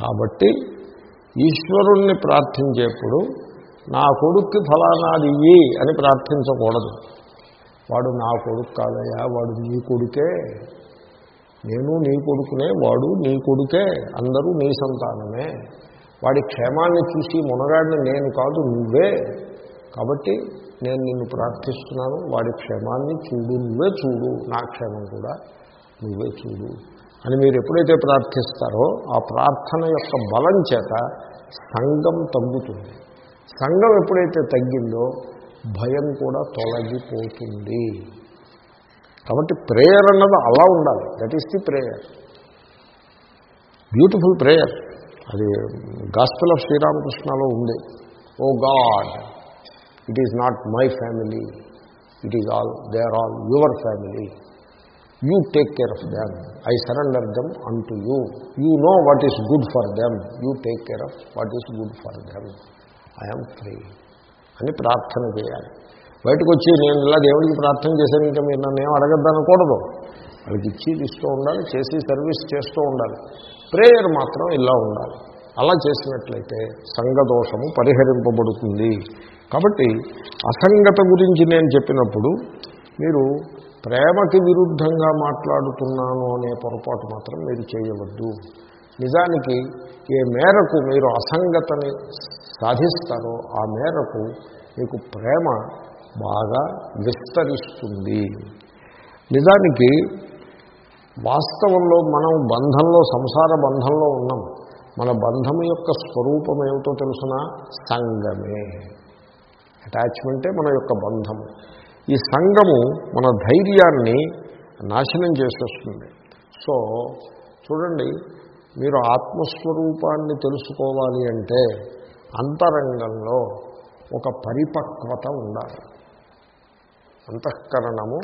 కాబట్టి ఈశ్వరుణ్ణి ప్రార్థించేప్పుడు నా కొడుక్కి ఫలానాది ఇయ్యి అని ప్రార్థించకూడదు. వాడు నా కొడుకు కాదయ్యా వాడు నీ కొడుకే. నేను నీ కొడుకునే వాడు నీ కొడుకే అందరూ నీ సంతానమే. వాడి క్షేమాన్ని చూసి మునగాడిని నేను కాదు నువ్వే. కాబట్టి నేను నిన్ను ప్రార్థిస్తున్నాను వాడి క్షేమాన్ని చూడు నువ్వే చూడు నా క్షేమం కూడా నువ్వే చూడు. అని మీరు ఎప్పుడైతే ప్రార్థిస్తారో ఆ ప్రార్థన యొక్క బలం చేత సంఘం తగ్గుతుంది. సంఘం ఎప్పుడైతే తగ్గిందో భయం కూడా తొలగిపోతుంది. కాబట్టి ప్రేయర్ అన్నది అలా ఉండాలి. That is the prayer beautiful prayer అది గాస్పుల్ ఆఫ్ శ్రీరామకృష్ణలో ఉంది. O God it is not my family it is all they are all your family you take care of them. I surrender them unto you. You know what is good for them. You take care of what is good for them. I'm free అని ప్రార్థన చేయాలి. బయటకు వచ్చి నేను ఇలా దేవుడికి ప్రార్థన చేశాను ఇంకా మీరు నన్ను ఏం అడగద్దనకూడదు. వాళ్ళకి ఇచ్చి ఇస్తూ ఉండాలి చేసి సర్వీస్ చేస్తూ ఉండాలి. ప్రేయర్ మాత్రం ఇలా ఉండాలి. అలా చేసినట్లయితే సంఘదోషము పరిహరింపబడుతుంది. కాబట్టి అసంగత గురించి నేను చెప్పినప్పుడు మీరు ప్రేమకి విరుద్ధంగా మాట్లాడుతున్నాను అనే పొరపాటు మాత్రం మీరు చేయవద్దు. నిజానికి ఏ మేరకు మీరు అసంగతని సాధిస్తారో ఆ మేరకు మీకు ప్రేమ బాగా విస్తరిస్తుంది. నిజానికి వాస్తవంలో మనం బంధంలో సంసార బంధంలో ఉన్నాం. మన బంధం యొక్క స్వరూపం ఏమిటో తెలుసిన? సంగమే. అటాచ్మెంటే మన యొక్క బంధము ఈ సంఘము మన ధైర్యాన్ని నాశనం చేసేస్తుంది. సో చూడండి మీరు ఆత్మస్వరూపాన్ని తెలుసుకోవాలి అంటే అంతరంగంలో ఒక పరిపక్వత ఉండాలి. అంతఃకరణము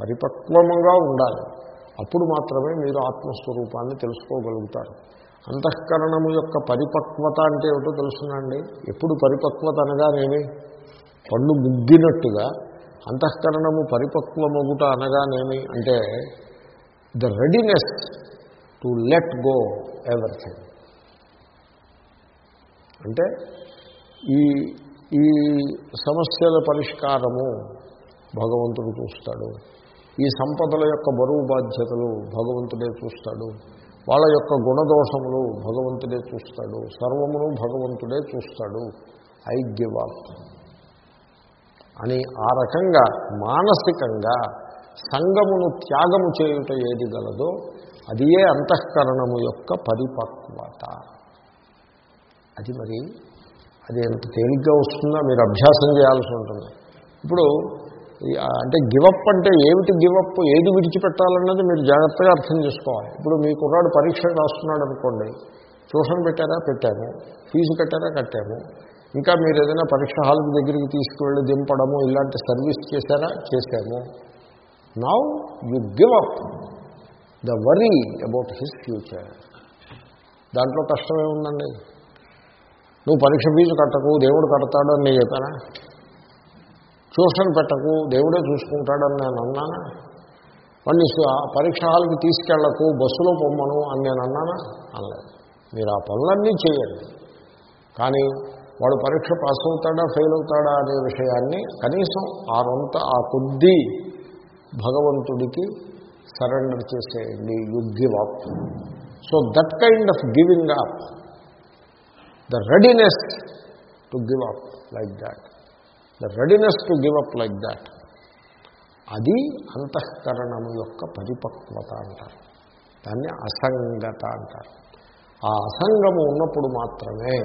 పరిపక్వముగా ఉండాలి. అప్పుడు మాత్రమే మీరు ఆత్మస్వరూపాన్ని తెలుసుకోగలుగుతారు. అంతఃకరణము యొక్క పరిపక్వత అంటే ఏమిటో తెలుసునండి. ఎప్పుడు పరిపక్వత అనగానేమి? పండు ముగ్గినట్టుగా అంతఃకరణము పరిపక్వమగుట అనగానేమి అంటే the readiness to let go everything అంటే ఈ ఈ సమస్యల పరిష్కారము భగవంతుడు చూస్తాడు. ఈ సంపదల యొక్క బరువు బాధ్యతలు భగవంతుడే చూస్తాడు. వాళ్ళ యొక్క గుణదోషములు భగవంతుడే చూస్తాడు. సర్వమును భగవంతుడే చూస్తాడు. ఐగ్యవాప్తం అని ఆ రకంగా మానసికంగా సంగమును త్యాగము చేయుట ఏది గలదో అది ఏ అంతఃకరణము యొక్క పరిపక్వత. అది మరి అది ఎంత తేలిగ్గా వస్తుందో మీరు అభ్యాసం చేయాల్సి ఉంటుంది. ఇప్పుడు అంటే గివప్ అంటే ఏమిటి గివప్ ఏది విడిచిపెట్టాలన్నది మీరు జాగ్రత్తగా అర్థం చేసుకోవాలి. ఇప్పుడు మీ కుర్రాడు పరీక్ష రాస్తున్నాడు అనుకోండి ట్యూషన్ పెట్టారా? పెట్టాము. ఫీజు కట్టారా? కట్టాము. ఇంకా మీరు ఏదైనా పరీక్ష హాల్కి దగ్గరికి తీసుకువెళ్ళి దింపడము ఇలాంటి సర్వీస్ చేశారా? చేశాము. Now you give up the worry about his future దాంట్లో కష్టమే ఉందండి నువ్వు పరీక్ష ఫీజు కట్టకు దేవుడు కడతాడు అని నేను చెప్పానా? ట్యూషన్ పెట్టకు దేవుడే చూసుకుంటాడని నేను అన్నానా? వాడిని పరీక్ష హాల్కి తీసుకెళ్ళకు బస్సులో పొమ్మను అని నేను అన్నానా? అనలేదు. మీరు ఆ పనులన్నీ చేయండి. కానీ వాడు పరీక్ష పాస్ అవుతాడా ఫెయిల్ అవుతాడా అనే విషయాన్ని కనీసం ఆ రొంత ఆ కొద్ది భగవంతుడికి సరెండర్ చేసేయండి you give up so that kind of giving up the readiness to give up like that. The readiness to give up like that. అది అంతఃకరణము యొక్క పరిపక్వత అంటారు. దాన్ని అసంగత అంటారు. ఆ అసంగము ఉన్నప్పుడు మాత్రమే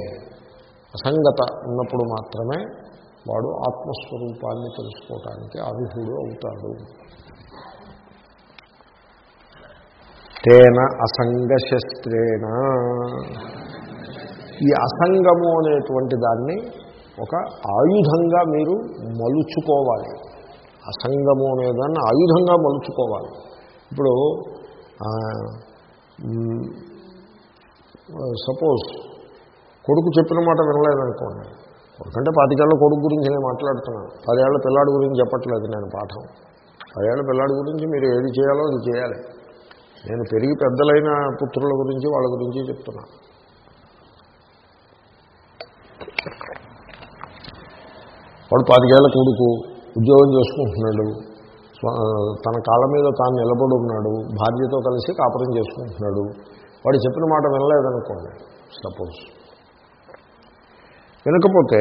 అసంగత ఉన్నప్పుడు మాత్రమే వాడు ఆత్మస్వరూపాన్ని తెలుసుకోవటానికి అర్హుడు అవుతాడు. తేన అసంగశస్త్రేణ. ఈ అసంగము అనేటువంటి దాన్ని ఒక ఆయుధంగా మీరు మలుచుకోవాలి. అసంగము అనేదాన్ని ఆయుధంగా మలుచుకోవాలి. ఇప్పుడు సపోజ్ కొడుకు చెప్పిన మాట వినలేదనుకోండి. ఎందుకంటే పాతికేళ్ళ కొడుకు గురించి నేను మాట్లాడుతున్నాను. పదేళ్ళ పిల్లాడి గురించి చెప్పట్లేదు నేను పాఠం. పదేళ్ళ పిల్లాడి గురించి మీరు ఏది చేయాలో అది చేయాలి. నేను పెరిగి పెద్దలైన పుత్రుల గురించి వాళ్ళ గురించి చెప్తున్నా. వాడు పాతికేళ్ళ కొడుకు ఉద్యోగం చేసుకుంటున్నాడు. తన కాళ్ళ మీద తాను నిలబడి ఉన్నాడు. భార్యతో కలిసి కాపురం చేసుకుంటున్నాడు. వాడు చెప్పిన మాట వినలేదనుకోండి సపోజ్ వినకపోతే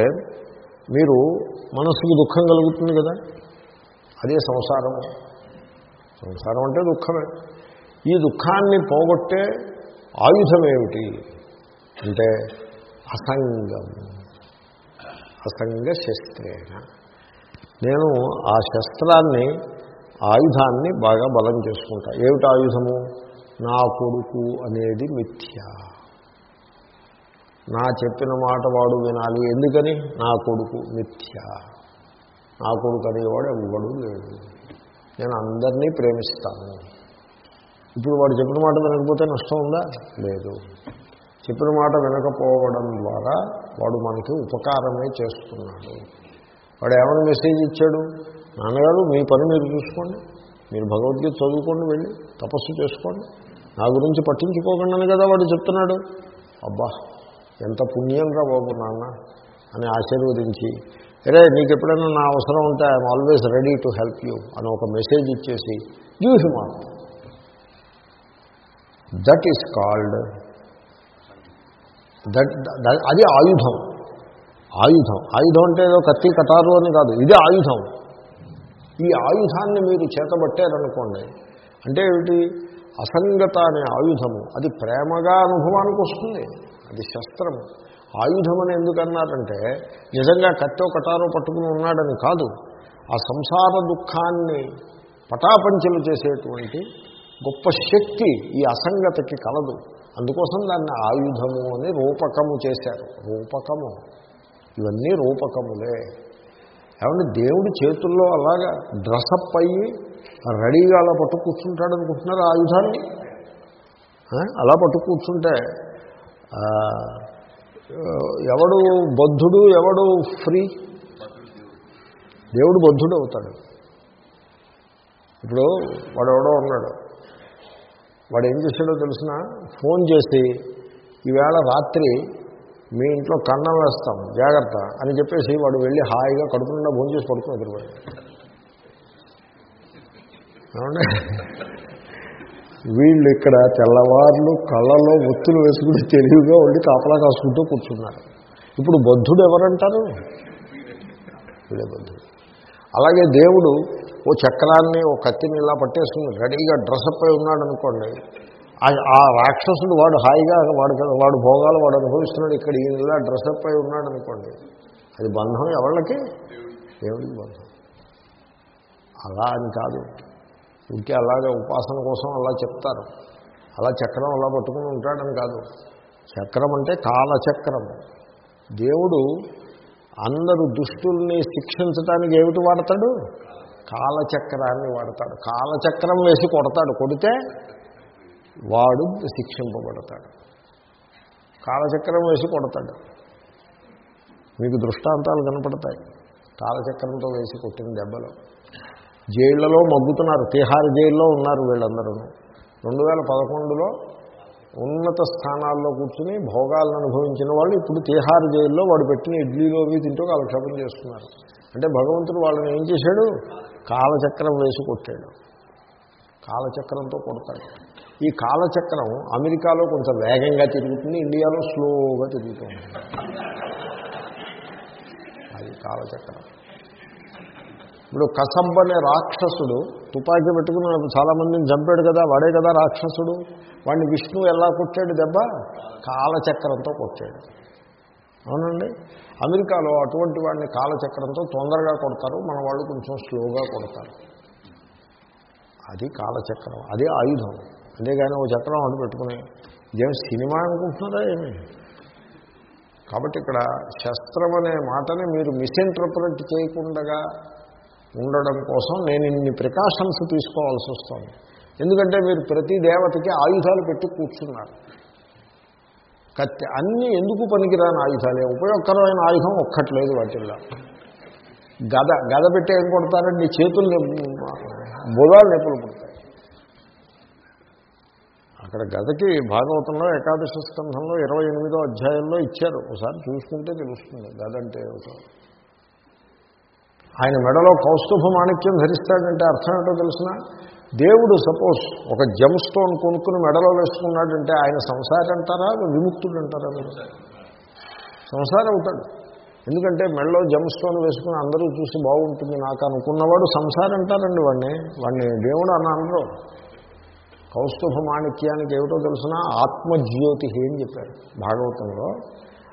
మీరు మనసుకు దుఃఖం కలుగుతుంది కదా? అదే సంసారం. సంసారం అంటే దుఃఖమే. ఈ దుఃఖాన్ని పోగొట్టే ఆయుధం ఏమిటి? అంటే అసంగం. అసంగ శస్త్రేణ. నేను ఆ శస్త్రాన్ని ఆయుధాన్ని బాగా బలం చేసుకుంటా. ఏమిటి ఆయుధము? నా కొడుకు అనేది మిథ్య. నా చెప్పిన మాట వాడు వినాలి. ఎందుకని? నా కొడుకు మిథ్య. నా కొడుకు అనేవాడు ఎవ్వడు లేడు. నేను అందరినీ ప్రేమిస్తాను. ఇప్పుడు వాడు చెప్పిన మాట వినకపోతే నష్టం ఉందా? లేదు. చెప్పిన మాట వినకపోవడం ద్వారా వాడు మనకి ఉపకారమే చేస్తున్నాడు. వాడు ఏమైనా మెసేజ్ ఇచ్చాడు? నాన్నగారు మీ పని మీరు చూసుకోండి. మీరు భగవద్గీత చదువుకోండి వెళ్ళి తపస్సు చేసుకోండి. నా గురించి పట్టించుకోకండి కదా వాడు చెప్తున్నాడు. అబ్బా! ఎంత పుణ్యం రా బాబు నాన్న అని ఆశీర్వదించి అరే నీకు ఎప్పుడైనా నా అవసరం ఉంటే I'm always ready to help you అని ఒక మెసేజ్ ఇచ్చేసి you him that is called that అది ఆయుధం. ఆయుధం. ఆయుధం అంటే ఏదో కత్తి కటారు అని కాదు. ఇది ఆయుధం. ఈ ఆయుధాన్ని మీరు చేతబట్టారనుకోండి అంటే ఏమిటి? అసంగత అనే ఆయుధము. అది ప్రేమగా అనుభవానికి వస్తుంది. అది శస్త్రము ఆయుధం అని ఎందుకన్నారంటే నిజంగా కట్టో కటారో పట్టుకుని ఉన్నాడని కాదు. ఆ సంసార దుఃఖాన్ని పటాపంచలు చేసేటువంటి గొప్ప శక్తి ఈ అసంగతకి కలదు. అందుకోసం దాన్ని ఆయుధము అని రూపకము చేశారు. రూపకము. ఇవన్నీ రూపకములే. ఏమంటే దేవుడి చేతుల్లో అలాగా డ్రెస్అప్ అయ్యి రెడీగా అలా పట్టు కూర్చుంటాడు అనుకుంటున్నారు ఆయుధాన్ని? అలా పట్టు కూర్చుంటే ఎవడు బద్ధుడు ఎవడు ఫ్రీ? దేవుడు బద్ధుడు అవుతాడు. ఇప్పుడు వాడు ఎవడో ఉన్నాడు. వాడు ఏం చేశాడో తెలిసిన? ఫోన్ చేసి ఈవేళ రాత్రి మీ ఇంట్లో కన్నం వేస్తాం జాగ్రత్త అని చెప్పేసి వాడు వెళ్ళి హాయిగా కడుపునుండా భోజనం చేసి పడుకుని ఎదురువాడు. ఏమండి? వీళ్ళు ఇక్కడ తెల్లవార్లు కళ్ళలో ఒత్తులు వేసుకుని తెలివిగా ఉండి కాపలా కాసుకుంటూ కూర్చున్నారు. ఇప్పుడు బద్ధుడు ఎవరంటారు? వీడే బద్ధుడు. అలాగే దేవుడు ఓ చక్రాన్ని ఓ కత్తిని ఇలా పట్టేసుకుని రెడీగా డ్రెస్అప్ అయి ఉన్నాడు అనుకోండి. ఆ- ఆ రాక్షసుడు వాడు హాయిగా వాడు వాడు భోగాలు వాడు అనుభవిస్తున్నాడు. ఇక్కడ ఈయన ఇలా డ్రెస్అప్ అయి ఉన్నాడు అనుకోండి. అది బంధం ఎవళ్ళకి? దేవుడికి బంధం. అలా అని కాదు. ఇంకే అలాగే ఉపాసన కోసం అలా చెప్తారు. అలా చక్రం అలా పట్టుకుని ఉంటాడని కాదు. చక్రం అంటే కాలచక్రం. దేవుడు అందరు దుష్టుల్ని శిక్షించడానికి ఏమిటి వాడతాడు? కాలచక్రాన్ని వాడతాడు. కాలచక్రం వేసి కొడతాడు. కొడితే వాడు శిక్షింపబడతాడు. కాలచక్రం వేసి కొడతాడు. మీకు దృష్టాంతాలు కనపడతాయి. కాలచక్రంతో వేసి కొట్టిన దెబ్బలు. జైళ్ళలో మగ్గుతున్నారు తిహార్ జైల్లో ఉన్నారు వీళ్ళందరూ. రెండు వేల పదకొండులో ఉన్నత స్థానాల్లో కూర్చుని భోగాలను అనుభవించిన వాళ్ళు ఇప్పుడు తిహార్ జైల్లో వాడు పెట్టిన ఇడ్లీలో అవి తింటూ కాలక్షేపం చేస్తున్నారు. అంటే భగవంతుడు వాళ్ళని ఏం చేశాడు? కాలచక్రం వేసి కొట్టాడు. కాలచక్రంతో కొడతాడు. ఈ కాలచక్రం అమెరికాలో కొంచెం వేగంగా తిరుగుతుంది ఇండియాలో స్లోగా తిరుగుతుంది. అది కాలచక్రం. ఇప్పుడు కసబ్ అనే రాక్షసుడు తుపాకీ పెట్టుకుని చాలామందిని చంపాడు కదా వాడే కదా రాక్షసుడు. వాడిని విష్ణువు ఎలా కొట్టాడు దెబ్బ? కాలచక్రంతో కొట్టాడు. అవునండి? అమెరికాలో అటువంటి వాడిని కాలచక్రంతో తొందరగా కొడతారు మన వాళ్ళు కొంచెం స్లోగా కొడతారు. అది కాలచక్రం అదే ఆయుధం. అంతేగాని ఓ చక్రం అటు పెట్టుకుని ఇదేం సినిమా అనుకుంటున్నారా ఏమి? కాబట్టి ఇక్కడ శస్త్రం అనే మాటని మీరు మిస్ఇంటర్ప్రిట్ చేయకుండా ఉండడం కోసం నేను ఇన్ని ప్రికాషన్స్ తీసుకోవాల్సి వస్తుంది. ఎందుకంటే మీరు ప్రతి దేవతకి ఆయుధాలు పెట్టి కూర్చున్నారు. కత్తి అన్నీ ఎందుకు పనికిరాని ఆయుధాలే? ఉపయోగకరమైన ఆయుధం ఒక్కట్లేదు వాటిల్లో. గద గద పెట్టి ఏం కొడతారండి? చేతులు బుధాలు నొప్పులు పుడతాయి అక్కడ గదకి భాగవతంలో ఏకాదశ స్కంధంలో ఇరవై ఎనిమిదో అధ్యాయంలో ఇచ్చారు. ఒకసారి చూసుకుంటే తెలుస్తుంది గదంటే ఒకసారి ఏమిటో. ఆయన మెడలో కౌస్తుభ మాణిక్యం ధరిస్తాడంటే అర్థం ఏంటో తెలిసిన? దేవుడు సపోజ్ ఒక జమ్ స్టోన్ కొనుక్కుని మెడలో వేసుకున్నాడంటే ఆయన సంసారి అంటారా విముక్తుడు అంటారా మీరు? సంసారం అవుతాడు ఎందుకంటే మెడలో జమ్ స్టోన్ వేసుకుని అందరూ చూసి బాగుంటుంది. నాకు అనుకున్నవాడు సంసారం అంటారండి వాడిని వాడిని దేవుడు అని అనరు. కౌస్తుభ మాణిక్యానికి ఏమిటో తెలిసిన? ఆత్మజ్యోతి అని చెప్పారు. భాగవతంలో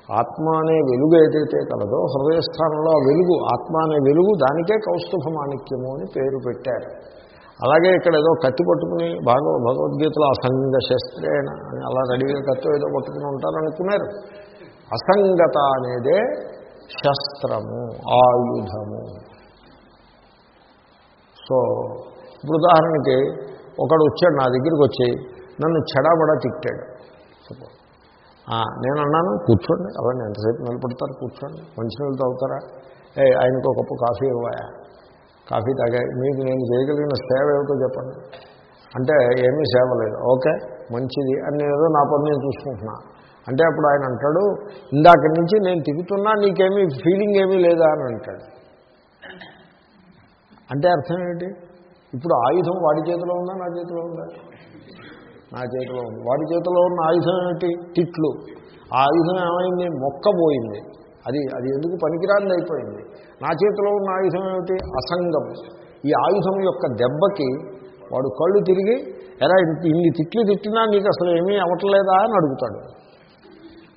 ఆత్మ అనే వెలుగు ఏదైతే కలదో హృదయస్థానంలో ఆ వెలుగు ఆత్మ అనే వెలుగు దానికే కౌస్తుభ మాణిక్యము అని పేరు పెట్టారు. అలాగే ఇక్కడ ఏదో కత్తి పట్టుకుని భాగవ భగవద్గీతలో అసంగ శస్త్రేణ అని అలా రెడీగా కత్తి ఏదో పట్టుకుని ఉంటారనుకున్నారు. అసంగత అనేదే శస్త్రము ఆయుధము. సో ఇప్పుడు ఉదాహరణకి ఒకడు వచ్చాడు నా దగ్గరికి వచ్చి నన్ను చెడబడ తిట్టాడు. నేను అన్నాను కూర్చోండి. అవన్నీ ఎంతసేపు నిలబడతారు కూర్చోండి. మంచినీళ్ళు తాగుతారా? ఏ ఆయనకు ఒక కప్పు కాఫీ ఇవ్వాయా? కాఫీ తాగా మీకు నేను చేయగలిగిన సేవ ఏమిటో చెప్పండి. అంటే ఏమీ సేవ లేదు. ఓకే మంచిది. అని నేను ఏదో నా పని నేను చూసుకుంటున్నా. అంటే అప్పుడు ఆయన అంటాడు ఇందాక నుంచి నేను తిరుగుతున్నా నీకేమీ ఫీలింగ్ ఏమీ లేదా? అని అంటాడు. అంటే అర్థం ఏంటి? ఇప్పుడు ఆయుధం వాడి చేతిలో ఉందా నా చేతిలో ఉందా? నా చేతిలో ఉంది. వాడి చేతిలో ఉన్న ఆయుధం ఏమిటి? తిట్లు ఆ ఆయుధం ఏమైంది? మొక్కబోయింది అది అది ఎందుకు పనికిరాని అయిపోయింది? నా చేతిలో ఉన్న ఆయుధం ఏమిటి? అసంగం. ఈ ఆయుధం యొక్క దెబ్బకి వాడు కళ్ళు తిరిగి ఎలా ఇన్ని తిట్లు తిట్టినా నీకు అసలు ఏమీ అవ్వట్లేదా? అని అడుగుతాడు.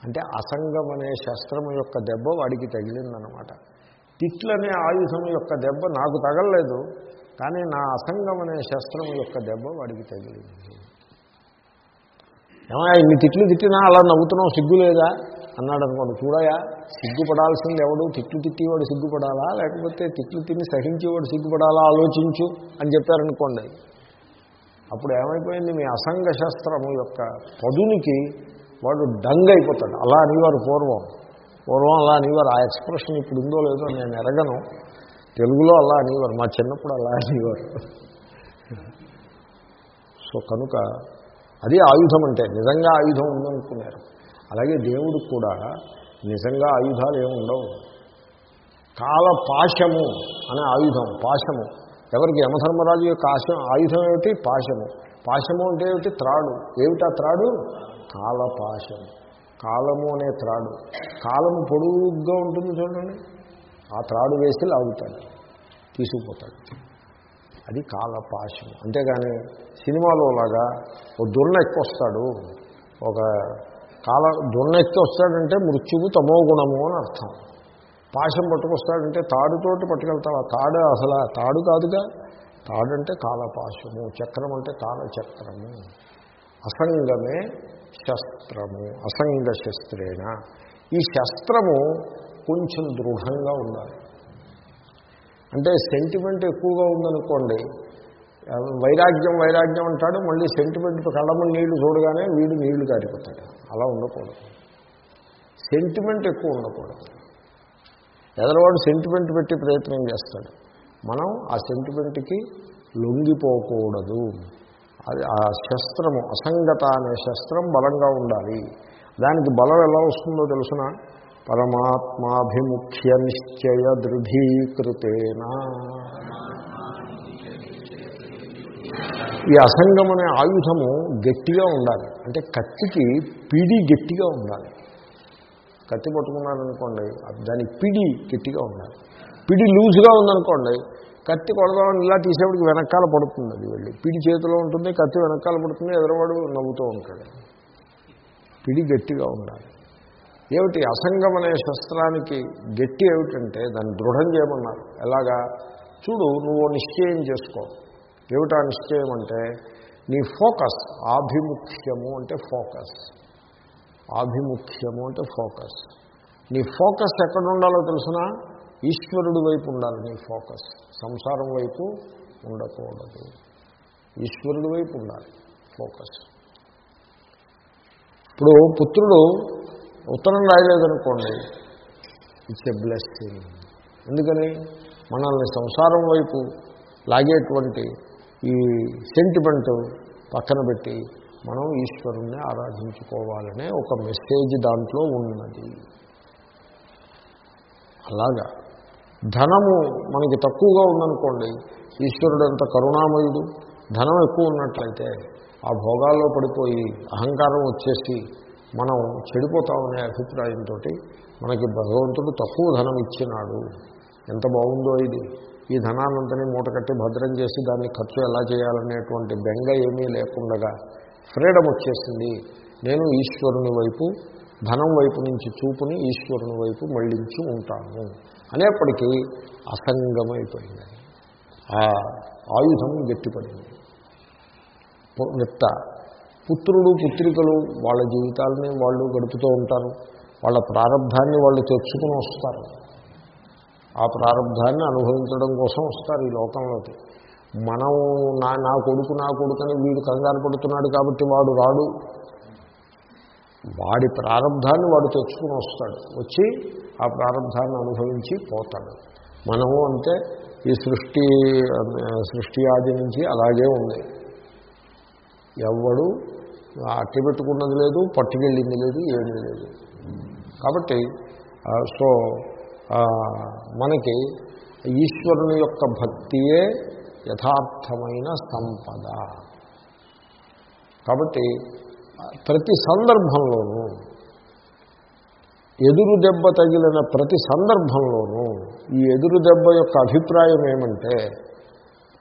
అంటే అసంగం అనే శస్త్రం యొక్క దెబ్బ వాడికి తగిలిందనమాట. తిట్లనే ఆయుధం యొక్క దెబ్బ నాకు తగలలేదు కానీ నా అసంగం అనే శస్త్రం యొక్క దెబ్బ వాడికి తగిలింది. ఏమయ్యా ఇన్ని తిట్లు తిట్టినా అలా నవ్వుతున్నావు సిగ్గు లేదా? అన్నాడు అనుకోండి చూడయా సిగ్గుపడాల్సింది ఎవడు? తిట్లు తిట్టేవాడు సిగ్గుపడాలా? లేకపోతే తిట్లు తిని సహించేవాడు సిగ్గుపడాలా? ఆలోచించు అని చెప్పారనుకోండి. అప్పుడు ఏమైపోయింది? మీ అసంగ శాస్త్రము యొక్క పదునికి వాడు డంగ్ అయిపోతాడు అలా అనేవారు పూర్వం. పూర్వం అలా అనేవారు. ఆ ఎక్స్ప్రెషన్ ఇప్పుడు ఉందో లేదో నేను ఎరగను. తెలుగులో అలా అనేవారు. మా చిన్నప్పుడు అలా అనేవారు. సో కనుక అది ఆయుధం అంటే నిజంగా ఆయుధం ఉందనుకున్నారు. అలాగే దేవుడికి కూడా నిజంగా ఆయుధాలు ఏమి ఉండవు. కాల పాశము అనే ఆయుధం పాశము. ఎవరికి యమధర్మరాజు యొక్క ఆశం ఆయుధం ఏమిటి? పాశము. పాశము అంటే ఏమిటి? త్రాడు. ఏమిటా త్రాడు? కాలపాశము కాలము అనే త్రాడు. కాలము పొడుగ్గా ఉంటుంది చూడండి. ఆ త్రాడు వేసి లాగుతాడు. తీసుకుపోతాడు. అది కాలపాశం అంతేగాని సినిమాలో లాగా ఓ దున్న వస్తాడు ఒక కాల దున్న వస్తాడంటే మృత్యువు తమో గుణము అని అర్థం. పాశం పట్టుకొస్తాడంటే తాడుతోటి పట్టుకెళ్తావు? ఆ తాడు అసలు ఆ తాడు కాదుగా. తాడు అంటే కాలపాశము చక్రం అంటే కాలచక్రము. అసంగమే శస్త్రము అసంగ శస్త్రేణ. ఈ శస్త్రము కొంచెం దృఢంగా ఉండాలి. అంటే సెంటిమెంట్ ఎక్కువగా ఉందనుకోండి వైరాగ్యం వైరాగ్యం అంటాడు మళ్ళీ సెంటిమెంట్ కళ్ళమని నీళ్ళు చూడగానే వీడు నీళ్ళు కారిపోతాడు. అలా ఉండకూడదు. సెంటిమెంట్ ఎక్కువ ఉండకూడదు. ఎదరవాడు సెంటిమెంట్ పెట్టి ప్రయత్నం చేస్తాడు. మనం ఆ సెంటిమెంట్కి లొంగిపోకూడదు. అది ఆ శస్త్రము అసంగత అనే శస్త్రం బలంగా ఉండాలి. దానికి బలం ఎలా వస్తుందో తెలుసిన? పరమాత్మాభిముఖ్య నిశ్చయ దృఢీకృతేనా. ఈ అసంగం అనే ఆయుధము గట్టిగా ఉండాలి. అంటే కత్తికి పిడి గట్టిగా ఉండాలి. కత్తి పట్టుకున్నారనుకోండి దాని పిడి గట్టిగా ఉండాలి. పిడి లూజ్గా ఉందనుకోండి కత్తి కొడదామని ఇలా తీసేవాడికి వెనకాల పడుతుంది అది వెళ్ళి. పిడి చేతిలో ఉంటుంది కత్తి వెనకాల పడుతుంది ఎదరవాడు నవ్వుతూ ఉంటాడు. పిడి గట్టిగా ఉండాలి. ఏమిటి? అసంగం అనే శస్త్రానికి గట్టి ఏమిటంటే దాన్ని దృఢం చేయమన్నారు. ఎలాగా? చూడు నువ్వు నిశ్చయం చేసుకో. ఏమిటా నిశ్చయం అంటే నీ ఫోకస్ ఆభిముఖ్యము అంటే ఫోకస్. ఆభిముఖ్యము అంటే ఫోకస్. నీ ఫోకస్ ఎక్కడ ఉండాలో తెలిసినా? ఈశ్వరుడి వైపు ఉండాలి నీ ఫోకస్. సంసారం వైపు ఉండకూడదు. ఈశ్వరుడి వైపు ఉండాలి ఫోకస్. ఇప్పుడు పుత్రుడు ఉత్తరం రాయలేదనుకోండి ఇట్స్ ఎ బ్లెస్సింగ్ ఎందుకని? మనల్ని సంసారం వైపు లాగేటువంటి ఈ సెంటిమెంట్ పక్కన పెట్టి మనం ఈశ్వరుణ్ణి ఆరాధించుకోవాలనే ఒక మెసేజ్ దాంట్లో ఉన్నది. అలాగా. ధనము మనకి తక్కువగా ఉందనుకోండి ఈశ్వరుడు ఎంత కరుణామయుడు. ధనం ఎక్కువ ఉన్నట్లయితే ఆ భోగాల్లో పడిపోయి అహంకారం వచ్చేసి మనం చెడిపోతామనే అభిప్రాయంతో మనకి భగవంతుడు తక్కువ ధనం ఇచ్చినాడు. ఎంత బాగుందో ఇది. ఈ ధనానంతని మూటకట్టి భద్రం చేసి దాన్ని ఖర్చు ఎలా చేయాలనేటువంటి బెంగ ఏమీ లేకుండగా ఫ్రీడమ్ వచ్చేసింది. నేను ఈశ్వరుని వైపు ధనం వైపు నుంచి చూపుని ఈశ్వరుని వైపు మళ్ళించి ఉంటాను. అనేప్పటికీ అసంగమైపోయింది. ఆ ఆయుధం గట్టిపడింది. నిత్త పుత్రుడు పుత్రికలు వాళ్ళ జీవితాలని వాళ్ళు గడుపుతూ ఉంటారు. వాళ్ళ ప్రారంభాన్ని వాళ్ళు తెచ్చుకుని వస్తారు. ఆ ప్రారంభాన్ని అనుభవించడం కోసం వస్తారు ఈ లోకంలోకి. మనం నా నా కొడుకు నా కొడుకని వీడు కంగారు పడుతున్నాడు కాబట్టి వాడు రాడు. వాడి ప్రారంభాన్ని వాడు తెచ్చుకుని వస్తాడు. వచ్చి ఆ ప్రారంభాన్ని అనుభవించి పోతాడు. మనము అంటే ఈ సృష్టి సృష్టి ఆది నుంచి అలాగే ఉంది. ఎవడు అట్టి పెట్టుకున్నది లేదు పట్టుకెళ్ళింది లేదు ఏమీ లేదు. కాబట్టి సో మనకి ఈశ్వరుని యొక్క భక్తియే యథార్థమైన సంపద. కాబట్టి ప్రతి సందర్భంలోనూ ఎదురు దెబ్బ తగిలిన ప్రతి సందర్భంలోనూ ఈ ఎదురు దెబ్బ యొక్క అభిప్రాయం ఏమంటే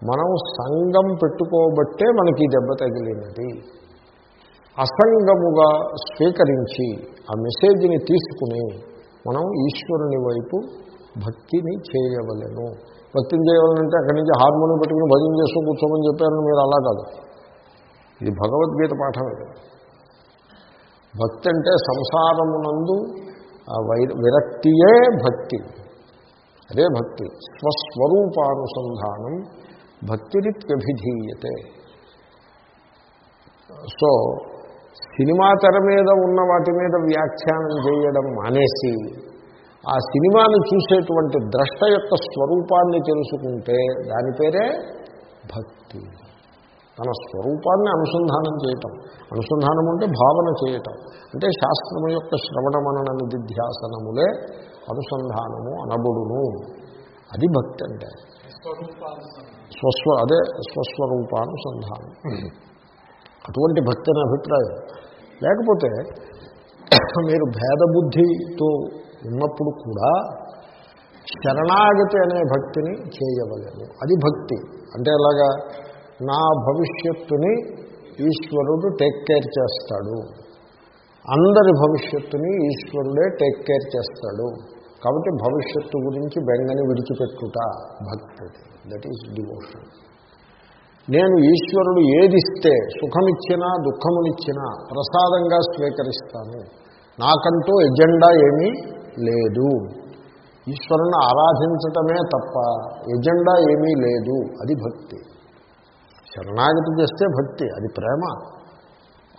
మనం సంఘం పెట్టుకోబట్టే మనకి దెబ్బ తగిలినది అసంగముగా స్వీకరించి ఆ మెసేజ్ని తీసుకుని మనం ఈశ్వరుని వైపు భక్తిని చేయవలను. భక్తిని చేయవలనంటే అక్కడి నుంచి హార్మోని పెట్టుకుని భజన చేస్తూ కూర్చోమని చెప్పారని మీరు అలా కాదు. ఇది భగవద్గీత పాఠం ఇది. భక్తి అంటే సంసారమునందు వై విరక్తియే భక్తి. అదే భక్తి. స్వస్వరూపానుసంధానం భక్తిరిత్యభిధీయతే. సో సినిమా తెర మీద ఉన్న వాటి మీద వ్యాఖ్యానం చేయడం మానేసి ఆ సినిమాను చూసేటువంటి ద్రష్ట యొక్క స్వరూపాన్ని తెలుసుకుంటే దాని పేరే భక్తి. తన స్వరూపాన్ని అనుసంధానం చేయటం. అనుసంధానం అంటే భావన చేయటం. అంటే శాస్త్రము యొక్క శ్రవణమనన నిధిధ్యాసనములే అనుసంధానము అనబుడును. అది భక్తి అంటే. స్వస్వ అదే స్వస్వరూపానుసంధానం. అటువంటి భక్తి అనే అభిప్రాయం. లేకపోతే మీరు భేదబుద్ధితో ఉన్నప్పుడు కూడా శరణాగతి అనే భక్తిని చేయవలేము. అది భక్తి. అంటే ఎలాగా? నా భవిష్యత్తుని ఈశ్వరుడు టేక్ కేర్ చేస్తాడు. అందరి భవిష్యత్తుని ఈశ్వరుడే టేక్ కేర్ చేస్తాడు. కాబట్టి భవిష్యత్తు గురించి బెంగని విడిచిపెట్టుట భక్తి. దట్ ఈజ్ డివోషన్ నేను ఈశ్వరుడు ఏదిస్తే సుఖమిచ్చినా దుఃఖమునిచ్చినా ప్రసాదంగా స్వీకరిస్తాను. నాకంటూ ఎజెండా ఏమీ లేదు. ఈశ్వరుని ఆరాధించటమే తప్ప ఎజెండా ఏమీ లేదు. అది భక్తి. శరణాగతి చేస్తే భక్తి అది ప్రేమ.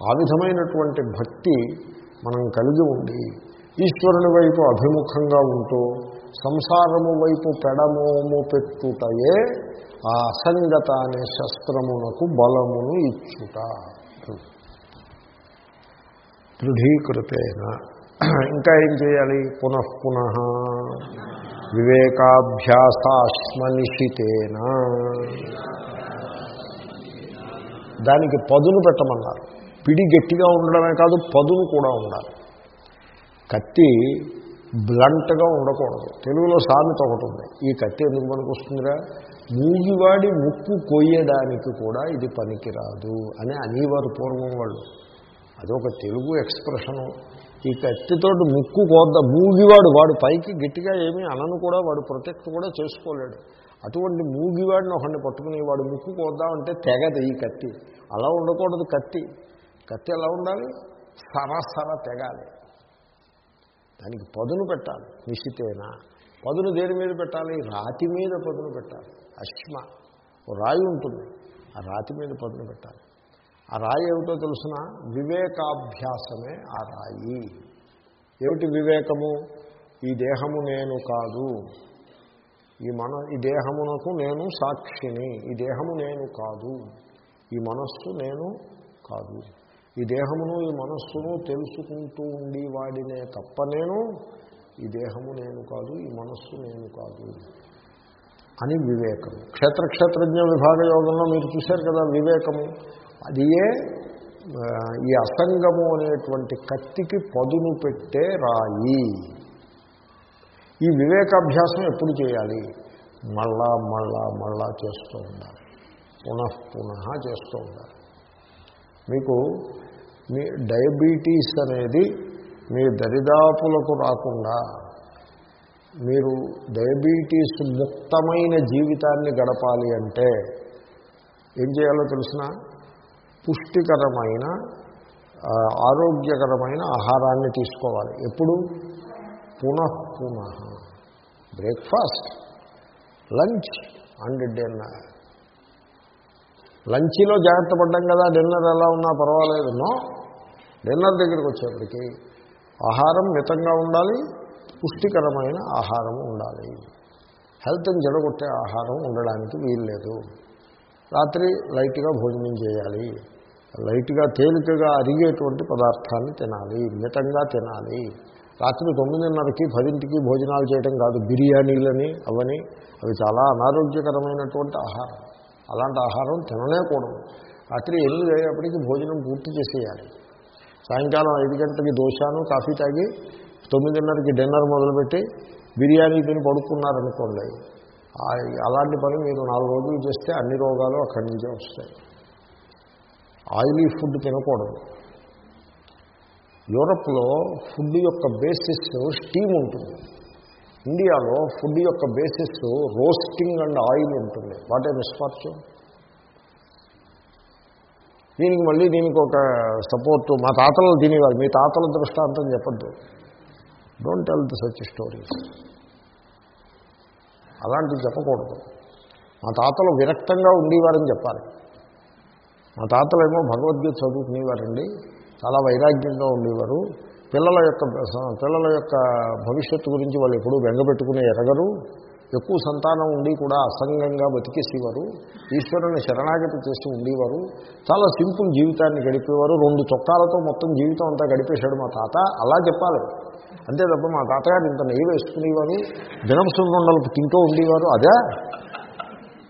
ఆ విధమైనటువంటి భక్తి మనం కలిగి ఉండి ఈశ్వరుని వైపు అభిముఖంగా ఉంటూ సంసారము వైపు పెడమోము పెట్టుటయే ఆ అసంగత అనే శస్త్రమునకు బలమును ఇచ్చుట. దృఢీకృతేన. ఇంకా ఏం చేయాలి? పునఃపున వివేకాభ్యాసాశ్మనిషితేన. దానికి పదును పెట్టమన్నారు. పిడి గట్టిగా ఉండడమే కాదు పదును కూడా ఉండాలి. కత్తి బ్లంట్గా ఉండకూడదు. తెలుగులో సామెత ఒకటి ఉంది. ఈ కత్తి ఎందుకు మనకు వస్తుందిరా మూగివాడి ముక్కు కొయ్యడానికి కూడా ఇది పనికిరాదు అని అనేవారు పూర్వం వాళ్ళు. అదొక తెలుగు ఎక్స్ప్రెషను. ఈ కత్తితోటి ముక్కు కోద్ద మూగివాడు వాడు పైకి గట్టిగా ఏమీ అనను కూడా వాడు ప్రొటెక్ట్ కూడా చేసుకోలేడు. అటువంటి మూగివాడిని ఒకరిని పట్టుకుని వాడు ముక్కు కోద్దామంటే తెగదు ఈ కత్తి. అలా ఉండకూడదు కత్తి. కత్తి ఎలా ఉండాలి? సరసర తెగాలి. దానికి పదును పెట్టాలి. నిశితేనా? పదును దేని మీద పెట్టాలి? రాతి మీద పదును పెట్టాలి. అశ్మ. రాయి ఉంటుంది. ఆ రాతి మీద పదును పెట్టాలి. ఆ రాయి ఏమిటో తెలుసిన? వివేకాభ్యాసమే ఆ రాయి. ఏమిటి వివేకము? ఈ దేహము నేను కాదు. ఈ మన ఈ దేహమునకు నేను సాక్షిని. ఈ దేహము నేను కాదు. ఈ మనస్సు నేను కాదు. ఈ దేహమును ఈ మనస్సును తెలుసుకుంటూ ఉండి వాడినే తప్ప నేను ఈ దేహము నేను కాదు ఈ మనస్సు నేను కాదు అని వివేకము క్షేత్రక్షేత్రజ్ఞ విభాగ యోగంలో మీరు చూశారు కదా వివేకము. అది ఏ ఈ అసంగము అనేటువంటి కత్తికి పదును పెట్టే రాయి. ఈ వివేకాభ్యాసం ఎప్పుడు చేయాలి? మళ్ళా మళ్ళా మళ్ళా చేస్తూ ఉండాలి. పునః పునః చేస్తూ ఉండాలి. మీకు మీ డయాబెటీస్ అనేది మీ దరిదాపులకు రాకుండా మీరు డయాబెటీస్ ముక్తమైన జీవితాన్ని గడపాలి అంటే ఏం చేయాలో తెలిసిన? పుష్టికరమైన ఆరోగ్యకరమైన ఆహారాన్ని తీసుకోవాలి. ఎప్పుడు? పునః పునః. Breakfast lunch and dinner. లంచ్లో జాగ్రత్త పడ్డాం కదా డిన్నర్ ఎలా ఉన్నా పర్వాలేదు నో. డిన్నర్ దగ్గరికి వచ్చేప్పటికీ ఆహారం మితంగా ఉండాలి పుష్టికరమైన ఆహారం ఉండాలి. హెల్త్ని జడగొట్టే ఆహారం ఉండడానికి వీల్లేదు. రాత్రి లైట్గా భోజనం చేయాలి. లైట్గా తేలికగా అరిగేటువంటి పదార్థాన్ని తినాలి మితంగా తినాలి. రాత్రి తొమ్మిదిన్నరకి పదింటికి భోజనాలు చేయడం కాదు బిర్యానీలని అవని అవి చాలా అనారోగ్యకరమైనటువంటి ఆహారం. అలాంటి ఆహారం తినలేకూడదు. రాత్రి ఎనిమిది అయ్యేప్పటికీ భోజనం పూర్తి చేసేయాలి. సాయంకాలం ఐదు గంటలకి దోశాను కాఫీ తాగి తొమ్మిదిన్నరకి డిన్నర్ మొదలుపెట్టి బిర్యానీ తిని పడుకున్నారనుకోండి అలాంటి పని మీరు నాలుగు రోజులు చేస్తే అన్ని రోగాలు అక్కడి నుంచే వస్తాయి. ఆయిలీ ఫుడ్ తినకూడదు. యూరప్లో ఫుడ్ యొక్క బేసిస్ స్టీమ్ ఉంటుంది. ఇండియాలో ఫుడ్ యొక్క బేసిస్ రోస్టింగ్ అండ్ ఆయిల్ ఉంటుంది. What a misfortune? దీనికి మళ్ళీ దీనికి ఒక సపోర్టు మా తాతలు తినేవారు. మీ తాతల దృష్టాంతం చెప్పద్దు. Don't tell the such stories అలాంటివి చెప్పకూడదు. మా తాతలు విరక్తంగా ఉండేవారని చెప్పాలి. మా తాతలేమో భగవద్గీత చదువుకునేవారండి. చాలా వైరాగ్యంగా ఉండేవారు. పిల్లల యొక్క పిల్లల యొక్క భవిష్యత్తు గురించి వాళ్ళు ఎప్పుడూ బెంగపెట్టుకునే ఎరగరు. ఎక్కువ సంతానం ఉండి కూడా అసంగంగా బతికేసేవారు. ఈశ్వరుని శరణాగతి చేసి ఉండేవారు. చాలా సింపుల్ జీవితాన్ని గడిపేవారు. రెండు చొక్కాలతో మొత్తం జీవితం అంతా గడిపేశాడు మా తాత. అలా చెప్పాలి. అంతే తప్ప మా తాతగారు ఇంత నెయ్యి వేసుకునేవారు. దినపసుండలు తింటూ ఉండేవారు. అదే.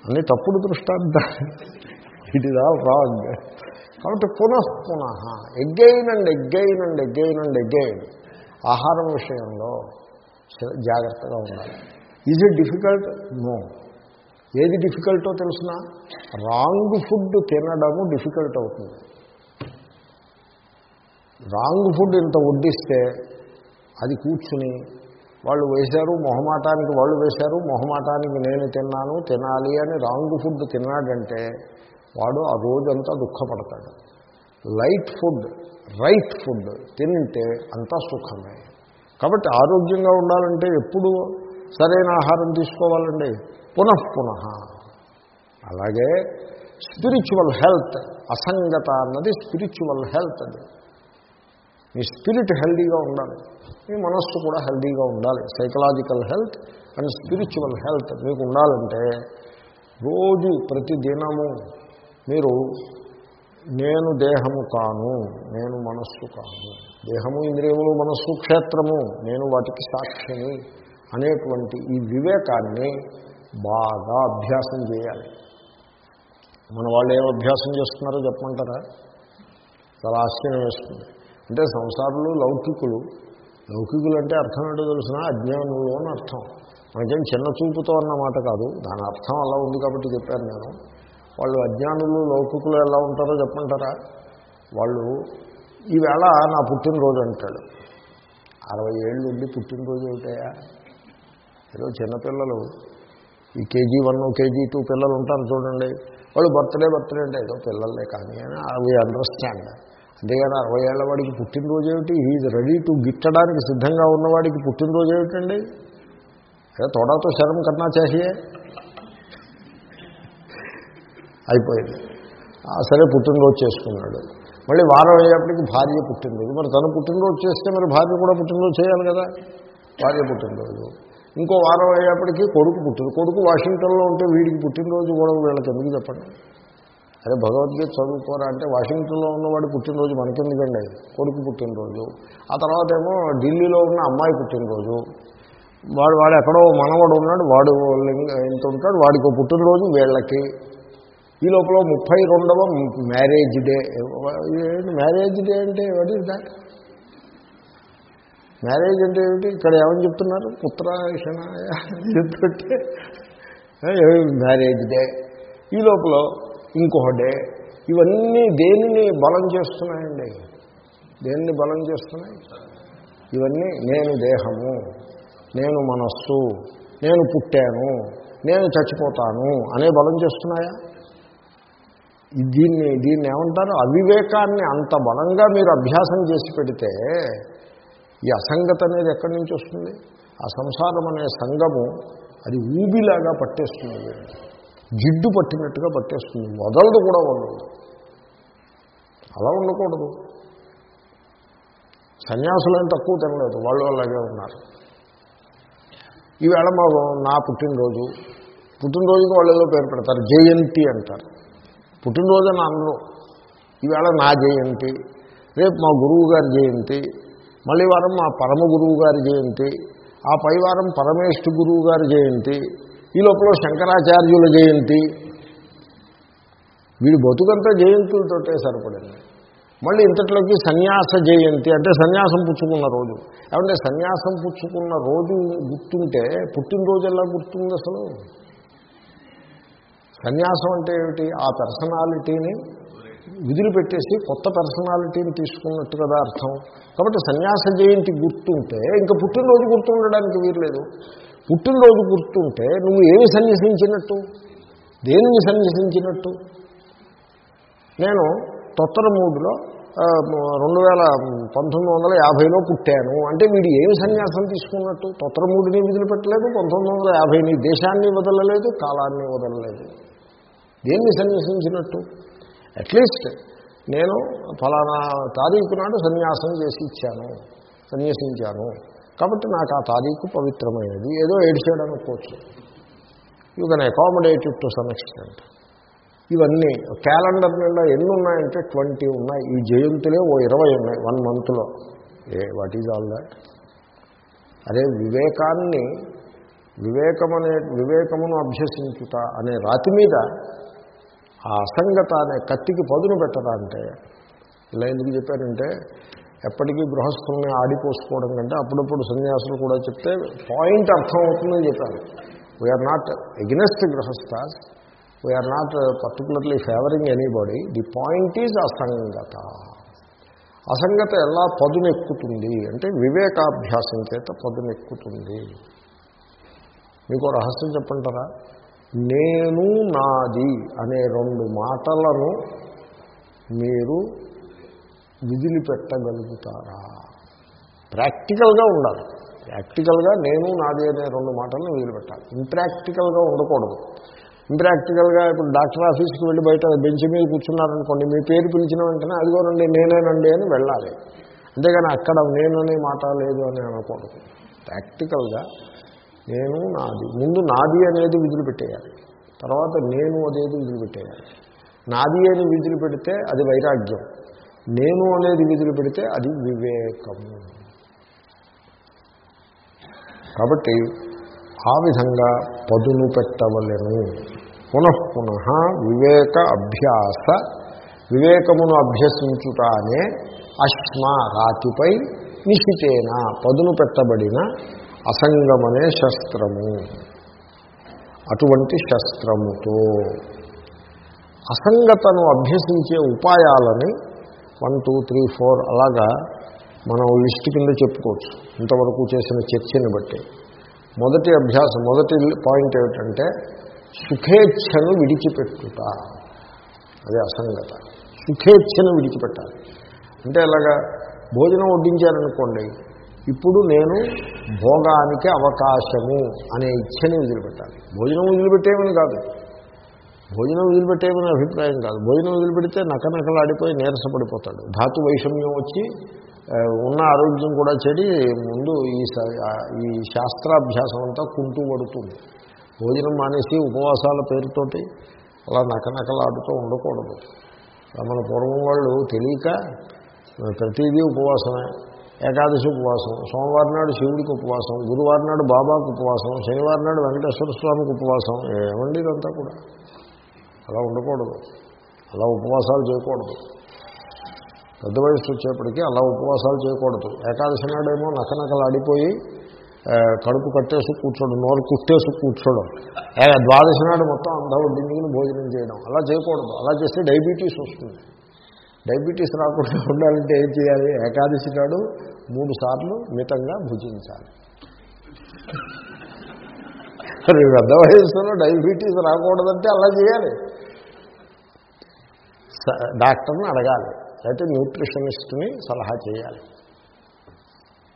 అన్ని తప్పుడు దృష్టాంత ఇట్ ఇస్ ఆల్ రాంగ్ కాబట్టి పునః పునః again and again and again and again ఆహారం విషయంలో జాగ్రత్తగా ఉండాలి. ఈజ్ ఇట్ డిఫికల్ట్ నో ఏది డిఫికల్టో తెలిసిన? రాంగ్ ఫుడ్ తినడము డిఫికల్ట్ అవుతుంది. రాంగ్ ఫుడ్ ఇంత వడ్డిస్తే అది కూర్చుని వాళ్ళు వేశారు మొహమాటానికి వాళ్ళు వేశారు మొహమాటానికి నేను తిన్నాను తినాలి అని రాంగ్ ఫుడ్ తిన్నాడంటే వాడు ఆ రోజంతా దుఃఖపడతాడు. లైట్ ఫుడ్ రైట్ ఫుడ్ తింటే అంతా సుఖమే. కాబట్టి ఆరోగ్యంగా ఉండాలంటే ఎప్పుడు సరైన ఆహారం తీసుకోవాలండి? పునః పునః. అలాగే స్పిరిచువల్ హెల్త్ అసంగత అన్నది స్పిరిచువల్ హెల్త్ అది. మీ స్పిరిట్ హెల్దీగా ఉండాలి. మీ మనస్సు కూడా హెల్దీగా ఉండాలి. Psychological health and spiritual health మీకు ఉండాలంటే రోజు ప్రతి దినము మీరు నేను దేహము కాను నేను మనస్సు కాను. దేహము ఇంద్రియములు మనస్సు క్షేత్రము నేను వాటికి సాక్షిని అనేటువంటి ఈ వివేకాన్ని బాగా అభ్యాసం చేయాలి. మన వాళ్ళు ఏం అభ్యాసం చేస్తున్నారో చెప్పమంటారా? చాలా ఆశ్చర్యం వేస్తుంది. అంటే సంసారులు లౌకికులు లౌకికులు అంటే అర్థం ఏంటో తెలిసిన అజ్ఞానులు అని అర్థం. మనకేం చిన్న చూపుతో అన్నమాట కాదు దాని అర్థం అలా ఉంది కాబట్టి చెప్పాను నేను. వాళ్ళు అజ్ఞానులు లౌకికులు ఎలా ఉంటారో చెప్పంటారా వాళ్ళు ఈవేళ నా పుట్టినరోజు అంటాడు. అరవై ఏళ్ళు ఉండి పుట్టినరోజు ఏమిటయా ఏదో చిన్నపిల్లలు ఈ కేజీ వన్ కేజీ టూ పిల్లలు ఉంటారు చూడండి. వాళ్ళు బర్త్డే బర్త్డే అంటే ఏదో పిల్లలే కానీ అని అవి అండర్స్టాండ్ అంతేగాని అరవై ఏళ్ళ వాడికి పుట్టినరోజు ఏమిటి? ఈజ్ రెడీ టు గిట్టడానికి సిద్ధంగా ఉన్నవాడికి పుట్టినరోజు ఏమిటండి? ఏదో తోడాతో శరం కన్నా చేసియే. అయిపోయింది. సరే పుట్టినరోజు చేసుకున్నాడు. మళ్ళీ వారం అయ్యేప్పటికి భార్య పుట్టినరోజు. మరి తను పుట్టినరోజు చేస్తే మరి భార్య కూడా పుట్టినరోజు చేయాలి కదా? భార్య పుట్టినరోజు. ఇంకో వారం అయ్యేప్పటికీ కొడుకు పుట్టింది కొడుకు వాషింగ్టన్లో ఉంటే వీడికి పుట్టినరోజు కూడా వీళ్ళకి ఎందుకు చెప్పండి? అదే భగవద్గీత చదువుకోరా అంటే వాషింగ్టన్లో ఉన్నవాడు పుట్టినరోజు మనకెందుకండి? కొడుకు పుట్టినరోజు. ఆ తర్వాత ఏమో ఢిల్లీలో ఉన్న అమ్మాయి పుట్టినరోజు. వాడు వాడు ఎక్కడో మనవాడు ఉన్నాడు. వాడు లింగ- ఇంత ఉంటాడు. వాడికి ఒక పుట్టినరోజు వీళ్ళకి. ఈ లోపల ముప్పై రెండవ మ్యారేజ్ డే మ్యారేజ్ డే అంటే వాట్ ఈస్ దాట్ మ్యారేజ్ అంటే ఏమిటి? ఇక్కడ ఏమని చెప్తున్నారు? పుత్రాషణ చెప్తుంటే మ్యారేజ్ డే ఈ లోపల ఇంకొక డే ఇవన్నీ దేనిని బలం చేస్తున్నాయండి? దేన్ని బలం చేస్తున్నాయి? ఇవన్నీ నేను దేహము నేను మనస్సు నేను పుట్టాను నేను చచ్చిపోతాను అనే బలం చేస్తున్నాయా? దీన్ని దీన్ని ఏమంటారు? అవివేకాన్ని అంత బలంగా మీరు అభ్యాసం చేసి పెడితే ఈ అసంగత అనేది ఎక్కడి నుంచి వస్తుంది? ఆ సంసారం అనే సంగము అది ఊబిలాగా పట్టేస్తుంది. జిడ్డు పట్టినట్టుగా పట్టేస్తుంది. వదలదు కూడా ఉండదు అలా ఉండకూడదు. సన్యాసులేం తక్కువ తినలేదు. వాళ్ళు అలాగే ఉన్నారు. ఈవేళ మా నా పుట్టినరోజు. పుట్టినరోజుకి వాళ్ళు ఏదో పేరు పెడతారు. జయంతి అంటారు. పుట్టినరోజు అని అందరూ ఈవేళ నా జయంతి రేపు మా గురువు గారి జయంతి మళ్ళీ వారం మా పరమ గురువు గారి జయంతి ఆ పై వారం పరమేష్ఠ గురువు గారి జయంతి ఈ లోపల శంకరాచార్యుల జయంతి. వీడి బతుకంతా జయంతులతోటే సరిపడింది. మళ్ళీ ఇంతట్లోకి సన్యాస జయంతి అంటే సన్యాసం పుచ్చుకున్న రోజు. ఏమంటే సన్యాసం పుచ్చుకున్న రోజు గుర్తుంటే పుట్టినరోజు ఎలా గుర్తుంది అసలు? సన్యాసం అంటే ఏమిటి? ఆ పర్సనాలిటీని విదిలిపెట్టేసి కొత్త పర్సనాలిటీని తీసుకున్నట్టు కదా అర్థం. కాబట్టి సన్యాస జయంతి గుర్తుంటే ఇంకా పుట్టినరోజు గుర్తుండడానికి వీర్లేదు పుట్టినరోజు గుర్తుంటే నువ్వు ఏమి సన్యసించినట్టు? దేనిని సన్యసించినట్టు? నేను తొత్తర మూడులో రెండు వేల పంతొమ్మిది వందల యాభైలో పుట్టాను. అంటే వీడు ఏమి సన్యాసం తీసుకున్నట్టు? తొత్తర మూడుని వదిలిపెట్టలేదు పంతొమ్మిది వందల యాభైని దేశాన్ని వదలలేదు కాలాన్ని వదలలేదు. దేన్ని సన్యసించినట్టు? అట్లీస్ట్ నేను ఫలానా తారీఖు నాడు సన్యాసం చేసి ఇచ్చాను సన్యసించాను. కాబట్టి నాకు ఆ తారీఖు పవిత్రమైనది. ఏదో ఏడిచాడు అనుకోవచ్చు. You can accommodate it to some extent ఇవన్నీ క్యాలెండర్ నిండా ఎన్ని ఉన్నాయంటే ట్వంటీ ఉన్నాయి. ఈ జయంతులే ఓ ఇరవై ఉన్నాయి వన్ మంత్లో ఏ వాట్ ఈజ్ ఆల్ దాట్ అదే వివేకాన్ని వివేకమనే వివేకమును అభ్యసించుట అనే రాతి మీద ఆ అసంగత అనే కత్తికి పదును పెట్టరా అంటే? ఇలా ఎందుకు చెప్పారంటే ఎప్పటికీ గృహస్థుల్ని ఆడిపోసుకోవడం కంటే అప్పుడప్పుడు సన్యాసులు కూడా చెప్తే పాయింట్ అర్థం అవుతుందని చెప్పారు. We're not against గృహస్థాస్ we're not particularly favouring anybody the point is అసంగత. అసంగత ఎలా పదునెక్కుతుంది అంటే వివేకాభ్యాసం చేత పదునెక్కుతుంది. మీకు రహస్యం చెప్పంటారా? నేను నాది అనే రెండు మాటలను మీరు విదిలిపెట్టగలుగుతారా? ప్రాక్టికల్గా ఉండాలి. ప్రాక్టికల్గా నేను నాది అనే రెండు మాటలను వదిలిపెట్టాలి. ఇంప్రాక్టికల్గా ఉండకూడదు. ఇంప్రాక్టికల్గా ఇప్పుడు డాక్టర్ ఆఫీస్కి వెళ్ళి బయట బెంచ్ మీద కూర్చున్నారనుకోండి మీ పేరు పిలిచిన వెంటనే అదిగోనండి నేనేనండి అని వెళ్ళాలి. అంతేగాని అక్కడ నేననే మాట లేదు అని అనకూడదు. ప్రాక్టికల్గా నేను నాది. ముందు నాది అనేది విధులు పెట్టేయాలి తర్వాత నేను అనేది విధులు పెట్టేయాలి నాది అని విధులు పెడితే అది వైరాగ్యం. నేను అనేది విధులు పెడితే అది వివేకము కాబట్టి ఆ విధంగా పదును పెట్టవలెను. పునఃపునః వివేక అభ్యాస. వివేకమును అభ్యసించుటానే అశ్మ రాతిపై నిశితేన. పదును పెట్టబడిన అసంగమనే శస్త్రము. అటువంటి శస్త్రముతో అసంగతను అభ్యసించే ఉపాయాలని వన్ టూ త్రీ ఫోర్ అలాగా మనం లిస్ట్ కింద చెప్పుకోవచ్చు. ఇంతవరకు చేసిన చర్చని బట్టి. మొదటి అభ్యాసం మొదటి పాయింట్ ఏమిటంటే సుఖేచ్ఛను విడిచిపెట్టుట. అదే అసంగత. సుఖేచ్ఛను విడిచిపెట్టాలి. అంటే అలాగా భోజనం వడ్డించారనుకోండి. ఇప్పుడు నేను భోగానికి అవకాశము అనే ఇచ్ఛని వదిలిపెట్టాలి. భోజనం వదిలిపెట్టేమని కాదు. భోజనం వదిలిపెట్టేమని అభిప్రాయం కాదు. భోజనం వదిలిపెడితే నకనకలాడిపోయి నీరసపడిపోతాడు. ధాతు వైషమ్యం వచ్చి ఉన్న ఆరోగ్యం కూడా చెడి ముందు ఈ ఈ శాస్త్రాభ్యాసం అంతా కుంటూ పడుతుంది. భోజనం మానేసి ఉపవాసాల పేరుతోటి అలా నకనకలాడుతూ ఉండకూడదు. మన పూర్వం వాళ్ళు తెలియక ప్రతిదీ ఉపవాసమే. ఏకాదశి ఉపవాసం సోమవారం నాడు శివుడికి ఉపవాసం గురువారం నాడు బాబాకు ఉపవాసం శనివారం నాడు వెంకటేశ్వర స్వామికి ఉపవాసం ఏమండి ఇదంతా కూడా? అలా ఉండకూడదు. అలా ఉపవాసాలు చేయకూడదు. పెద్ద వయసు వచ్చేప్పటికీ అలా ఉపవాసాలు చేయకూడదు. ఏకాదశి నాడేమో నకనకలు ఆడిపోయి కడుపు కట్టేసి కూర్చోడం నోరు కుట్టేసి కూర్చోడం. ద్వాదశి నాడు మొత్తం అంతా వడ్డించుకుని భోజనం చేయడం. అలా చేయకూడదు. అలా చేస్తే డయాబెటీస్ వస్తుంది. డయాబెటీస్ రాకుండా ఉండాలంటే ఏం చేయాలి? ఏకాదశి నాడు మూడు సార్లు మితంగా భుజించాలి. పెద్ద వయసులో డయాబెటీస్ రాకూడదంటే అలా చేయాలి. డాక్టర్ని అడగాలి. లేకపోతే న్యూట్రిషనిస్ట్ని సలహా చేయాలి.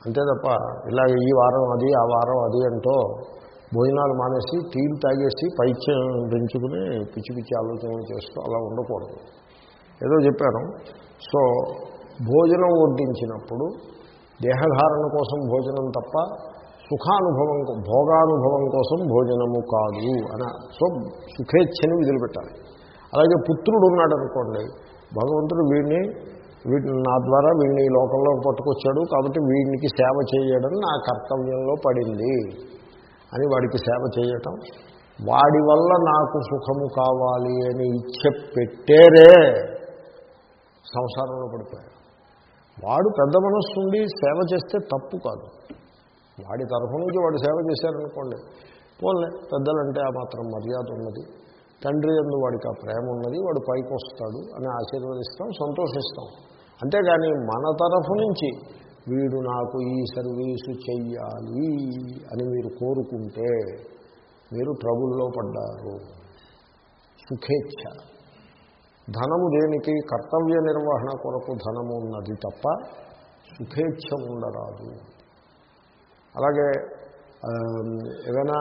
అంతే తప్ప ఇలా ఈ వారం అది ఆ వారం అది అంటూ భోజనాలు మానేసి టీలు తాగేసి పైత్యం పెంచుకుని పిచ్చి పిచ్చి ఆలోచనలు చేస్తూ అలా ఉండకూడదు. ఏదో చెప్పాను. సో భోజనం వడ్డించినప్పుడు దేహధారణ కోసం భోజనం తప్ప సుఖానుభవం భోగానుభవం కోసం భోజనము కాదు అని. సో సుఖేచ్ఛని విదిలిపెట్టాలి అలాగే పుత్రుడు ఉన్నాడు అనుకోండి భగవంతుడు వీడిని వీటిని నా ద్వారా వీడిని ఈ లోకంలో పట్టుకొచ్చాడు కాబట్టి వీడికి సేవ చేయడం నా కర్తవ్యంలో పడింది అని వాడికి సేవ చేయటం. వాడి వల్ల నాకు సుఖము కావాలి అని ఇచ్చ పెట్టేరే సంసారంలో పడిపోయాడు. వాడు పెద్ద మనస్సు ఉండి సేవ చేస్తే తప్పు కాదు. వాడి తరఫు నుంచి వాడు సేవ చేశారనుకోండి పోలే పెద్దలంటే ఆ మాత్రం మర్యాద ఉన్నది. తండ్రి ఎందు వాడికి ఆ ప్రేమ ఉన్నది వాడు పైకి వస్తాడు అని ఆశీర్వదిస్తాం సంతోషిస్తాం. అంతేగాని మన తరఫు నుంచి వీడు నాకు ఈ సర్వీసు చెయ్యాలి అని మీరు కోరుకుంటే మీరు ట్రబుల్లో పడ్డారు. సుఖేచ్ఛ. ధనము దేనికి? కర్తవ్య నిర్వహణ కొరకు ధనము ఉన్నది తప్ప సుఖేచ్ఛ ఉండరాదు అలాగే ఏదైనా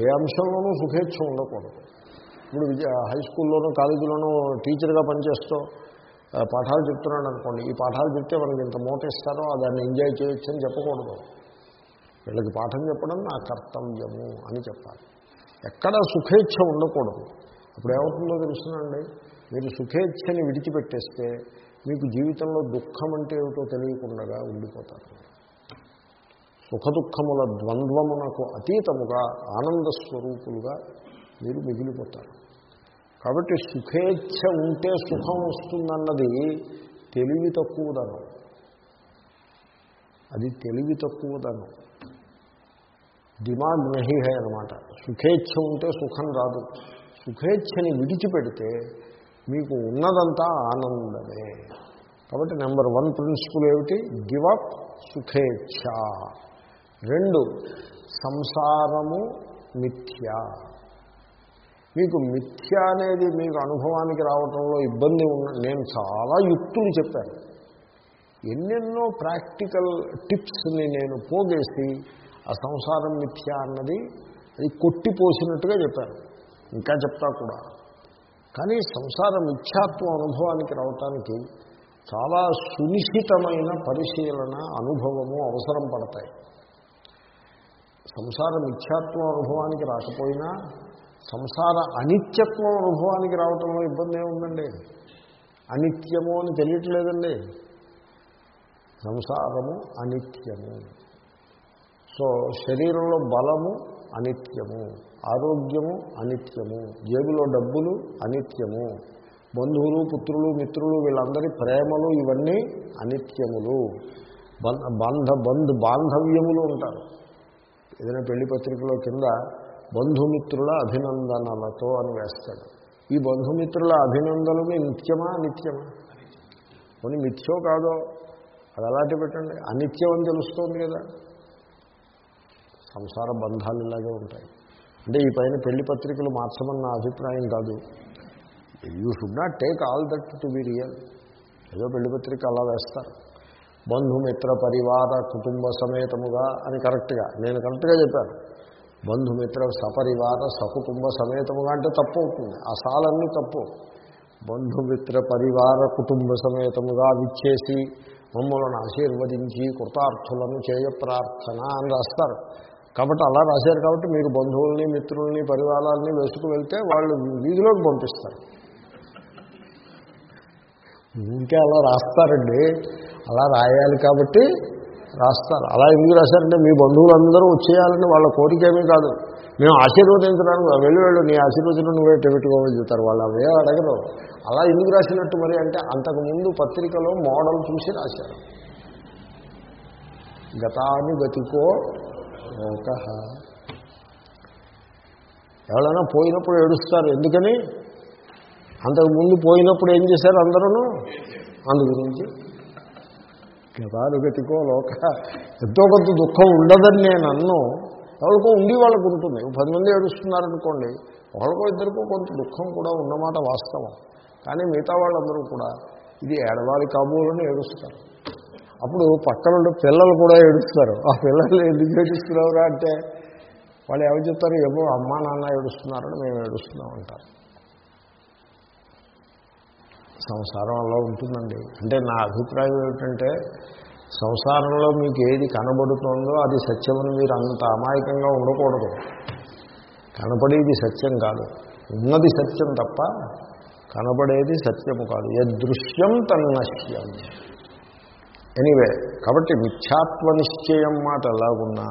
ఏ అంశంలోనూ సుఖేచ్ఛ ఉండకూడదు ఇప్పుడు విద్య హై స్కూల్లోనూ కాలేజీలోనూ టీచర్గా పనిచేస్తూ పాఠాలు చెప్తున్నాడు అనుకోండి ఈ పాఠాలు చెప్తే మనకి ఇంత మూట ఇస్తారో దాన్ని ఎంజాయ్ చేయొచ్చు అని చెప్పకూడదు. వీళ్ళకి పాఠం చెప్పడం నా కర్తవ్యము అని చెప్పాలి. ఎక్కడ సుఖేచ్ఛ ఉండకూడదు. ఇప్పుడు ఏమవుతుందో తెలుసునండి. మీరు సుఖేచ్ఛని విడిచిపెట్టేస్తే మీకు జీవితంలో దుఃఖం అంటే ఏమిటో తెలియకుండా ఉండిపోతారు. సుఖదుఖముల ద్వంద్వమునకు అతీతముగా ఆనంద స్వరూపులుగా మీరు మిగిలిపోతారు. కాబట్టి సుఖేచ్ఛ ఉంటే సుఖం వస్తుందన్నది తెలివి తక్కువదనం అది తెలివి తక్కువదనం దిమాగ్ నహి హై అనమాట సుఖేచ్ఛ ఉంటే సుఖం రాదు. సుఖేచ్ఛని విడిచిపెడితే మీకు ఉన్నదంతా ఆనందమే. కాబట్టి నెంబర్ వన్ ప్రిన్సిపల్ ఏమిటి? గివ్ అప్ సుఖేచ్ఛ. రెండు సంసారము మిథ్య. మీకు మిథ్య అనేది మీకు అనుభవానికి రావడంలో ఇబ్బంది ఉన్న నేను చాలా యుక్తులు చెప్పాను. ఎన్నెన్నో ప్రాక్టికల్ టిప్స్ని నేను పోగేసి ఆ సంసారం మిథ్య అన్నది అది కొట్టిపోసినట్టుగా చెప్పాను. ఇంకా చెప్తా కూడా. కానీ సంసార మిథ్యాత్వ అనుభవానికి రావటానికి చాలా సునిశ్చితమైన పరిశీలన అనుభవము అవసరం పడతాయి. సంసార మిథ్యాత్వం అనుభవానికి రాకపోయినా సంసార అనిత్యత్వం అనుభవానికి రావటంలో ఇబ్బంది ఏముందండి? అనిత్యము అని తెలియట్లేదండి. సంసారము అనిత్యము. సో శరీరంలో బలము అనిత్యము. ఆరోగ్యము అనిత్యము జేబులో డబ్బులు అనిత్యము బంధువులు పుత్రులు మిత్రులు వీళ్ళందరి ప్రేమలు ఇవన్నీ అనిత్యములు. బంధ బంధు బాంధవ్యములు ఉంటారు. ఏదైనా పెళ్ళి పత్రికలో కింద బంధుమిత్రుల అభినందనలతో అని వేస్తాడు. ఈ బంధుమిత్రుల అభినందనలు నిత్యమా నిత్యమా కొన్ని మిథ్యో కాదో అది అలాంటి పెట్టండి. అనిత్యం అని తెలుస్తోంది కదా. సంసార బంధాలు ఇలాగే ఉంటాయి. అంటే ఈ పైన పెళ్ళి పత్రికలు మార్చమన్న అభిప్రాయం కాదు. You should not take all that to be real ఏదో పెళ్ళి పత్రిక అలా వేస్తారు. బంధుమిత్ర పరివార కుటుంబ సమేతముగా అని కరెక్ట్గా నేను కరెక్ట్గా చెప్పాను. బంధుమిత్ర సపరివార సకుటుంబ సమేతముగా అంటే తప్పు అవుతుంది. ఆ సాలన్నీ తప్పు. బంధుమిత్ర పరివార కుటుంబ సమేతముగా విచ్చేసి మమ్మలను ఆశీర్వదించి కృతార్థులను చేయ ప్రార్థన అని రాస్తారు. కాబట్టి అలా రాశారు కాబట్టి మీరు బంధువుల్ని మిత్రుల్ని పరివారాలని వేసుకు వెళ్తే వాళ్ళు వీధిలోకి పంపిస్తారు. ఇంకే అలా రాస్తారండి. అలా రాయాలి కాబట్టి రాస్తారు. అలా ఎందుకు రాశారంటే మీ బంధువులందరూ వచ్చేయాలని వాళ్ళ కోరిక ఏమీ కాదు. మేము ఆశీర్వదించడానికి వెళ్ళి వెళ్ళు నీ ఆశీర్వచనం నువ్వే పెట్టుకోమని చెప్తారు వాళ్ళు అవే అడగరు. అలా ఎందుకు రాసినట్టు మరి అంటే అంతకుముందు పత్రికలో మోడల్ చూసి రాశారు. గతాన్ని గతికో శోక ఎవరైనా పోయినప్పుడు ఏడుస్తారు. ఎందుకని? అంతకుముందు పోయినప్పుడు ఏం చేశారు అందరూ అందు గురించి గతానుగతికో లోక ఎంతో కొంత దుఃఖం ఉండదని నేను అన్ను. ఎవరికో ఉండి వాళ్ళకు ఉంటుంది. పది మంది ఏడుస్తున్నారనుకోండి ఒకరికో ఇద్దరికో కొంత దుఃఖం కూడా ఉన్నమాట వాస్తవం. కానీ మిగతా వాళ్ళందరూ కూడా ఇది ఏడవాలి కాబోలని ఏడుస్తారు. అప్పుడు పక్కన ఉండే పిల్లలు కూడా ఏడుస్తారు ఆ పిల్లలు ఎందుకు ఏడుస్తున్నారా అంటే వాళ్ళు ఏమని చెప్తారు ఏమో అమ్మా నాన్న ఏడుస్తున్నారని మేము ఏడుస్తున్నాం అంటారు. సంసారం అలా ఉంటుందండి. అంటే నా అభిప్రాయం ఏమిటంటే సంసారంలో మీకు ఏది కనబడుతుందో అది సత్యమని మీరు అంత అమాయకంగా ఉండకూడదు. కనపడేది సత్యం కాదు. ఉన్నది సత్యం తప్ప కనబడేది సత్యము కాదు. యదృశ్యం తన్నశ్యం. ఎనీవే కాబట్టి మిథ్యాత్వ నిశ్చయం మాట ఎలాగున్నా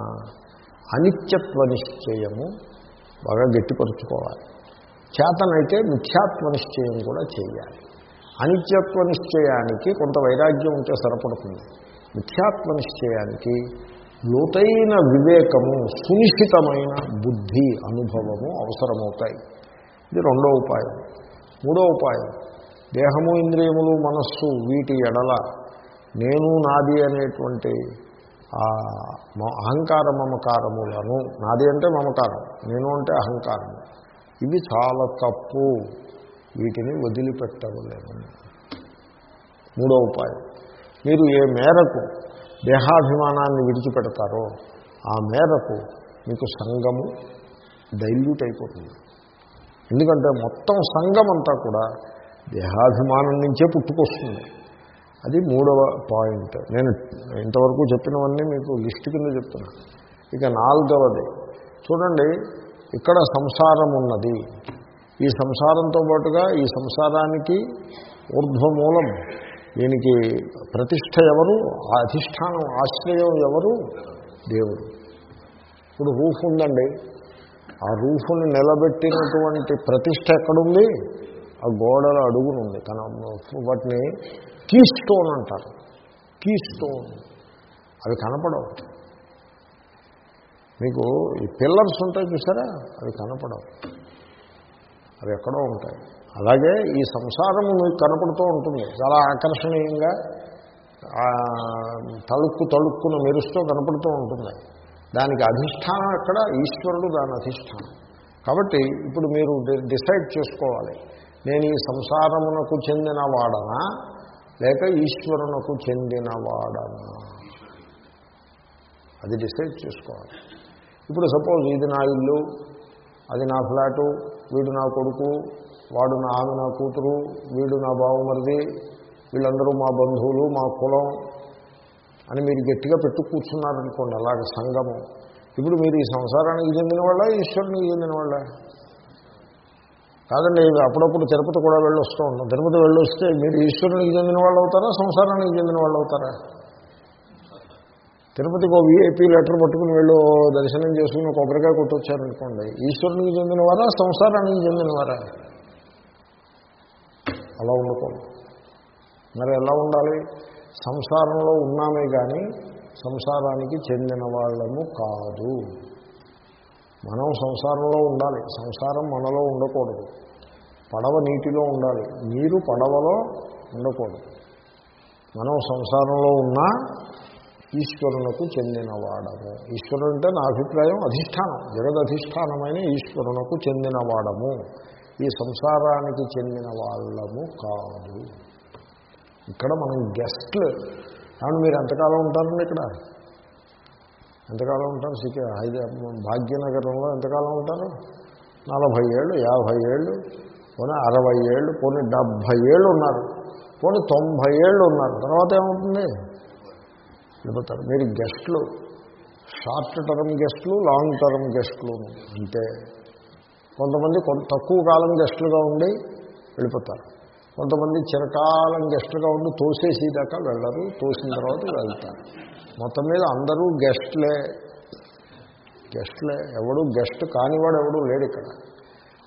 అనిత్యత్వ నిశ్చయము బాగా గట్టిపరుచుకోవాలి. చేతనైతే మిథ్యాత్వ నిశ్చయం కూడా చేయాలి. అనిత్యత్వ నిశ్చయానికి కొంత వైరాగ్యం ఉంటే సరిపడుతుంది. మిథ్యాత్వ నిశ్చయానికి లోతైన వివేకము సునిశ్చితమైన బుద్ధి అనుభవము అవసరమవుతాయి. ఇది రెండో ఉపాయం. మూడో ఉపాయం. దేహము ఇంద్రియములు మనస్సు వీటి ఎడల నేను నాది అనేటువంటి అహంకార మమకారములను నాది అంటే మమకారం నేను అంటే అహంకారం ఇవి చాలా తప్పు. వీటిని వదిలిపెట్టవలేము. మూడో ఉపాయం. మీరు ఏ మేరకు దేహాభిమానాన్ని విడిచిపెడతారో ఆ మేరకు మీకు సంఘము డైల్యూట్ అయిపోతుంది. ఎందుకంటే మొత్తం సంఘం అంతా కూడా దేహాభిమానం నుంచే పుట్టుకొస్తుంది. అది మూడవ పాయింట్. నేను ఇంతవరకు చెప్పినవన్నీ మీకు లిస్ట్ కింద చెప్తున్నా. ఇక నాలుగవది. చూడండి ఇక్కడ సంసారం ఉన్నది. ఈ సంసారంతో పాటుగా ఈ సంసారానికి ఊర్ధ్వమూలం. దీనికి ప్రతిష్ట ఎవరు? ఆ అధిష్టానం ఆశ్రయం ఎవరు? దేవుడు. ఇప్పుడు రూఫ్ ఉందండి. ఆ రూఫ్ని నిలబెట్టినటువంటి ప్రతిష్ట ఎక్కడుంది? ఆ గోడల అడుగునుంది. కన వాటిని కీ స్టోన్ అంటారు. కీ స్టోన్ అవి కనపడవు. మీకు ఈ పిల్లర్స్ ఉంటాయి చూసారా? అవి కనపడవు. అవి ఎక్కడో ఉంటాయి. అలాగే ఈ సంసారము మీకు కనపడుతూ ఉంటుంది. చాలా ఆకర్షణీయంగా తలుక్కు తలుక్కున మెరుస్తూ కనపడుతూ ఉంటుంది. దానికి అధిష్టానం ఎక్కడ? ఈశ్వరుడు దాని అధిష్టానం. కాబట్టి ఇప్పుడు మీరు డిసైడ్ చేసుకోవాలి. నేను ఈ సంసారమునకు చెందిన వాడనా? లేక ఈశ్వరునకు చెందిన వాడనా? అది డిసైడ్ చేసుకోవాలి. ఇప్పుడు సపోజ్ ఇది నా ఇల్లు అది నా ఫ్లాటు వీడు నా కొడుకు వాడు నా ఆమె నా కూతురు వీడు నా బావమరిది వీళ్ళందరూ మా బంధువులు మా కులం అని మీరు గట్టిగా పెట్టు కూర్చున్నారనుకోండి అలాగే సంగము. ఇప్పుడు మీరు ఈ సంసారానికి చెందిన వాళ్ళ ఈశ్వరునికి చెందిన వాళ్ళ? కాదండి అప్పుడప్పుడు తిరుపతి కూడా వెళ్ళొస్తూ ఉంటాం. తిరుపతి వెళ్ళొస్తే మీరు ఈశ్వరునికి చెందిన వాళ్ళు అవుతారా సంసారానికి చెందిన వాళ్ళు అవుతారా? తిరుపతికి ఓ వీఐపీ లెటర్ పట్టుకుని వెళ్ళు దర్శనం చేసుకుని కొబ్బరికాయ కొట్టొచ్చారనుకోండి. ఈశ్వరునికి చెందినవారా సంసారానికి చెందినవారా అలా ఉండకూడదు. మరి ఎలా ఉండాలి? సంసారంలో ఉన్నామే కానీ సంసారానికి చెందిన వాళ్ళము కాదు. మనం సంసారంలో ఉండాలి. సంసారం మనలో ఉండకూడదు. పడవ నీటిలో ఉండాలి. నీరు పడవలో ఉండకూడదు. మనం సంసారంలో ఉన్నా ఈశ్వరునకు చెందినవాడము. ఈశ్వరుడు అంటే నా అభిప్రాయం అధిష్టానం. జగదధిష్టానమైన ఈశ్వరునకు చెందినవాడము. ఈ సంసారానికి చెందిన వాళ్ళము కాదు. ఇక్కడ మనం గెస్ట్లు కాబట్టి మీరు ఎంతకాలం ఉంటారండి ఇక్కడ? ఎంతకాలం ఉంటారు సిటీ? హైదరాబాద్ భాగ్యనగరంలో ఎంతకాలం ఉంటారు? నలభై ఏళ్ళు యాభై ఏళ్ళు పోనీ అరవై ఏళ్ళు పోనీ డెబ్భై ఏళ్ళు ఉన్నారు. పోనీ తొంభై ఏళ్ళు ఉన్నారు. తర్వాత ఏమవుతుంది? వెళ్ళిపోతారు. మీరు గెస్ట్లు. షార్ట్ టర్మ్ గెస్ట్లు లాంగ్ టర్మ్ గెస్ట్లు అంతే. కొంతమంది కొంత తక్కువ కాలం గెస్ట్లుగా ఉండి వెళ్ళిపోతారు. కొంతమంది చిరకాలం గెస్ట్లుగా ఉండి తోసేసేదాకా వెళ్ళరు. తోసిన తర్వాత వెళ్తారు. మొత్తం మీద అందరూ గెస్ట్లే. గెస్ట్లే. ఎవడు గెస్ట్ కానివాడు ఎవడు లేడు ఇక్కడ.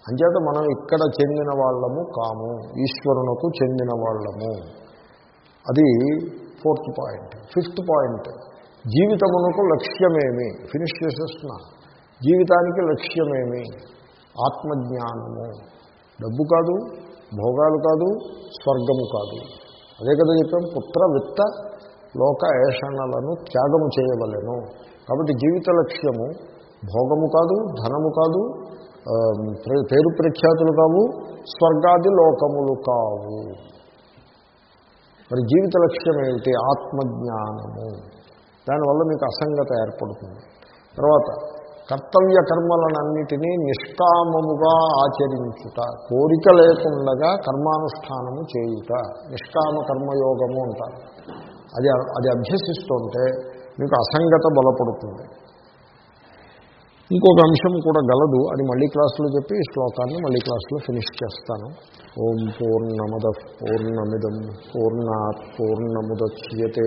అంచేత మనం ఇక్కడ చెందిన వాళ్ళము కాము. ఈశ్వరునకు చెందిన వాళ్ళము. అది ఫోర్త్ పాయింట్. Fifth point. జీవితమునకు లక్ష్యమేమి? ఫినిష్ చేసేస్తున్నా. జీవితానికి లక్ష్యమేమి? ఆత్మజ్ఞానము. డబ్బు కాదు. భోగాలు కాదు స్వర్గము కాదు. అదే కదా చెప్పాం పుత్ర విత్త లోక ఏషణలను త్యాగము చేయవలెను. కాబట్టి జీవిత లక్ష్యము భోగము కాదు ధనము కాదు పేరు ప్రఖ్యాతులు కావు స్వర్గాది లోకములు కావు. మరి జీవిత లక్ష్యం ఏమిటి? ఆత్మజ్ఞానము. దానివల్ల మీకు అసంగత ఏర్పడుతుంది. తర్వాత కర్తవ్య కర్మలనన్నిటినీ నిష్కామముగా ఆచరించుట కోరిక లేకుండగా కర్మానుష్ఠానము చేయుట నిష్కామ కర్మయోగము అంటారు. అది అది అభ్యసిస్తుంటే మీకు అసంగత బలపడుతుంది. ఇంకొక అంశం కూడా గలదు అది మళ్ళీ క్లాసులో చెప్పి ఈ శ్లోకాన్ని మళ్ళీ క్లాసులో ఫినిష్ చేస్తాను. ఓం పూర్ణమద పూర్ణమిదం పూర్ణాత్ పూర్ణముద్యతే.